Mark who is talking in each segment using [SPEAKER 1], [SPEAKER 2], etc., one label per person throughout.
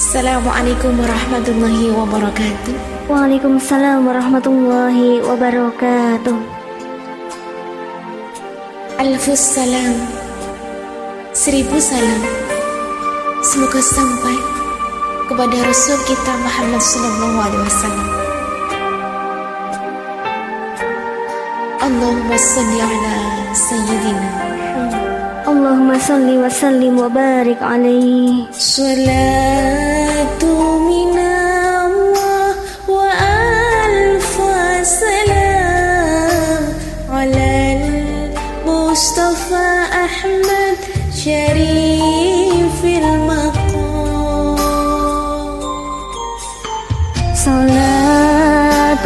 [SPEAKER 1] Assalamualaikum warahmatullahi wabarakatuh.
[SPEAKER 2] Waalaikumsalam warahmatullahi wabarakatuh.
[SPEAKER 1] Alfus salam. Seribu salam. Semoga sampai kepada Rasul kita Muhammad sallallahu alaihi wasallam. Allahumma salli ala sayyidina
[SPEAKER 2] اللهم صل وسلم وبارك عليه.
[SPEAKER 1] صلاة من الله وألف سلام على المصطفى أحمد شريف المقام.
[SPEAKER 2] صلاة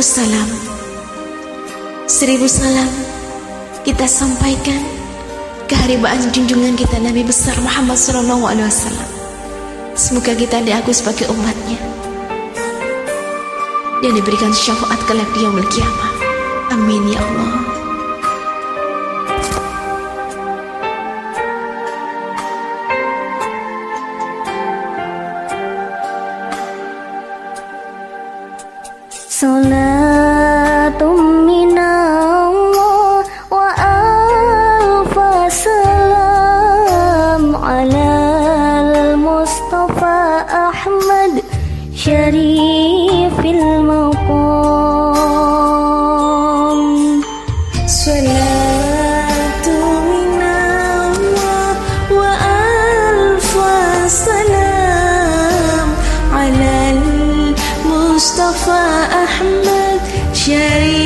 [SPEAKER 1] Alfus salam. Seribu salam Kita sampaikan Keharibaan junjungan kita Nabi besar Muhammad SAW Semoga kita diaku sebagai umatnya. Dan diberikan syafaat kelak di yaumul Amin ya Allah
[SPEAKER 2] صلاة من الله وألف سلام على المصطفى أحمد شريف المقام. صلاة من الله وألف سلام على المصطفى أحمد Yeah.